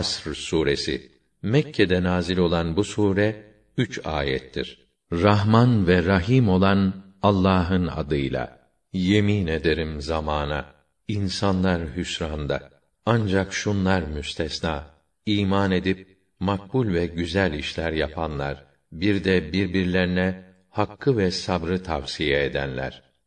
Asr suresi Mekke'de nazil olan bu sure üç ayettir. Rahman ve Rahim olan Allah'ın adıyla. Yemin ederim zamana. İnsanlar hüsranda. Ancak şunlar müstesna. İman edip makbul ve güzel işler yapanlar bir de birbirlerine hakkı ve sabrı tavsiye edenler.